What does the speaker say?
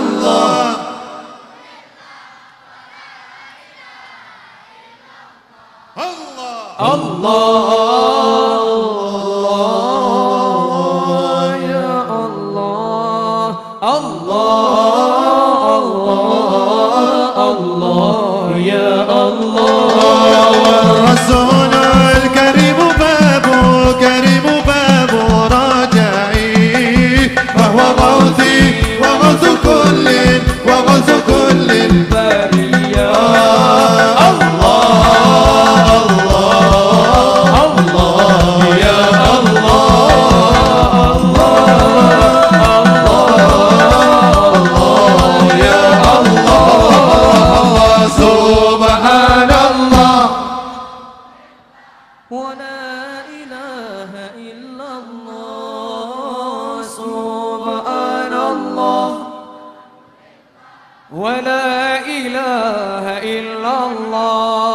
الله. الله. الله. ولا إله إلا الله